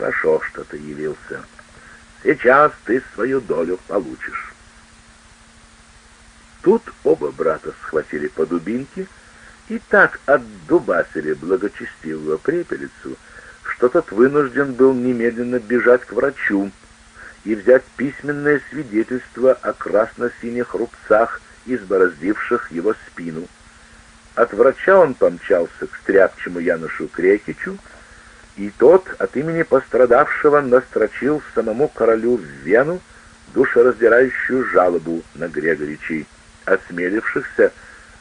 Хорошо, что ты явился. Сейчас ты свою долю получишь. Тут оба брата схватили по дубинке и так отдубасили благочестивого препелицу, что тот вынужден был немедленно бежать к врачу и взять письменное свидетельство о красно-синих рубцах, избороздивших его спину. От врача он помчался к стряпчему Янушу Крекичу, и тот от имени пострадавшего настрочил самому королю в Вену душераздирающую жалобу на Грегоричей, осмелившихся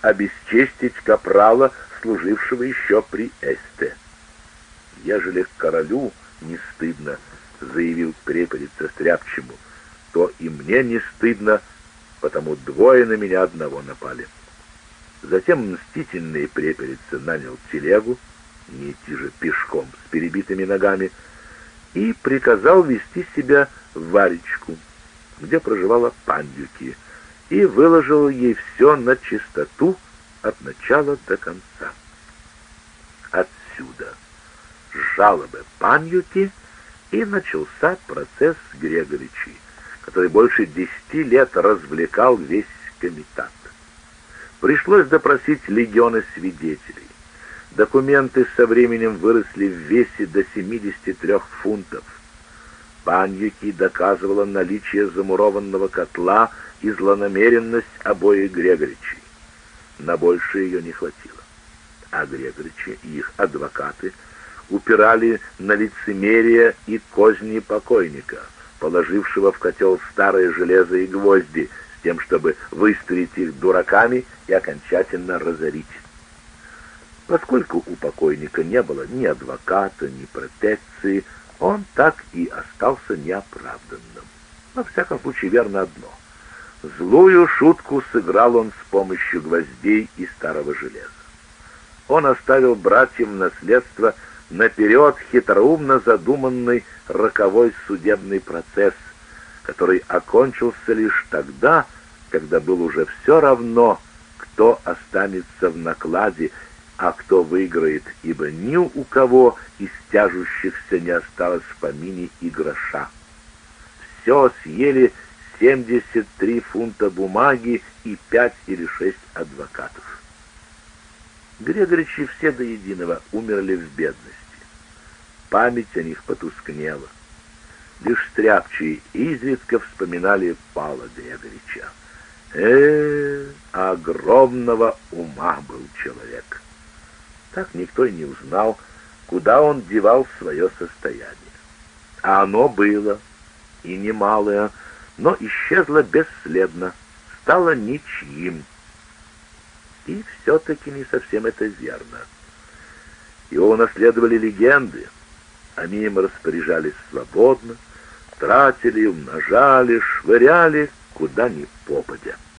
обесчестить капрала, служившего еще при Эсте. «Ежели королю не стыдно», — заявил преподица стряпчему, — «то и мне не стыдно, потому двое на меня одного напали». Затем мстительный преподица нанял телегу, не идти же пешком с перебитыми ногами, и приказал вести себя в Варечку, где проживала Пандюки, и выложил ей все на чистоту от начала до конца. Отсюда жалобы Панюки и начался процесс Грегоричи, который больше десяти лет развлекал весь комитат. Пришлось допросить легионы свидетелей. Документы со временем выросли в весе до 73 фунтов. Паньюки доказывала наличие замурованного котла и злонамеренность обоих Грегоричей. На больше ее не хватило. А Грегоричи и их адвокаты упирали на лицемерие и козни покойника, положившего в котел старое железо и гвозди, с тем, чтобы выставить их дураками и окончательно разорить. Поскольку у покойника не было ни адвоката, ни протекции, он так и остался неоправданным. Во всяком случае, верно одно. Злую шутку сыграл он с помощью гвоздей и старого железа. Он оставил братьям наследство наперед хитроумно задуманный роковой судебный процесс, который окончился лишь тогда, когда было уже все равно, кто останется в накладе а кто выиграет, ибо ни у кого из тяжущихся не осталось в помине и гроша. Все съели 73 фунта бумаги и 5 или 6 адвокатов. Грегоричи все до единого умерли в бедности. Память о них потускнела. Лишь стряпчие изредка вспоминали Пала Грегорича. Э, огромного ума был человек. Так никто и не узнал, куда он девал свое состояние. А оно было, и немалое, но исчезло бесследно, стало ничьим. И все-таки не совсем это верно. Его унаследовали легенды, они им распоряжались свободно, тратили, умножали, швыряли, куда ни попадя.